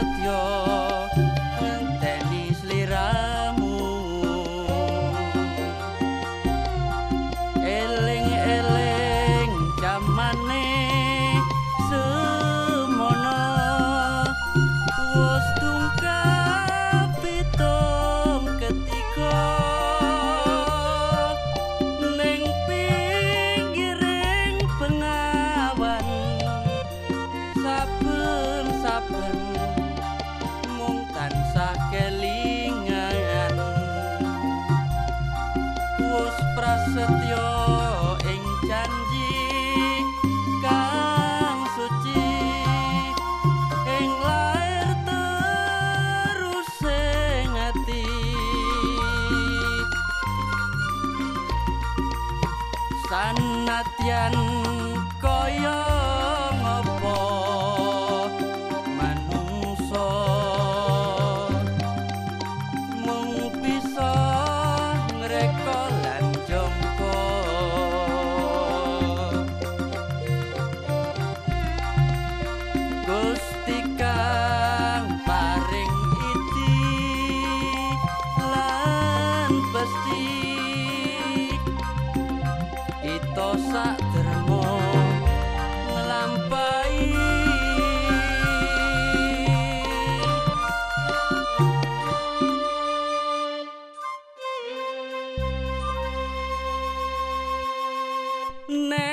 setyo ngenteni sliramu eling-eling jamane semono wis tungkap pitung ketika Thank you. kematian Ne.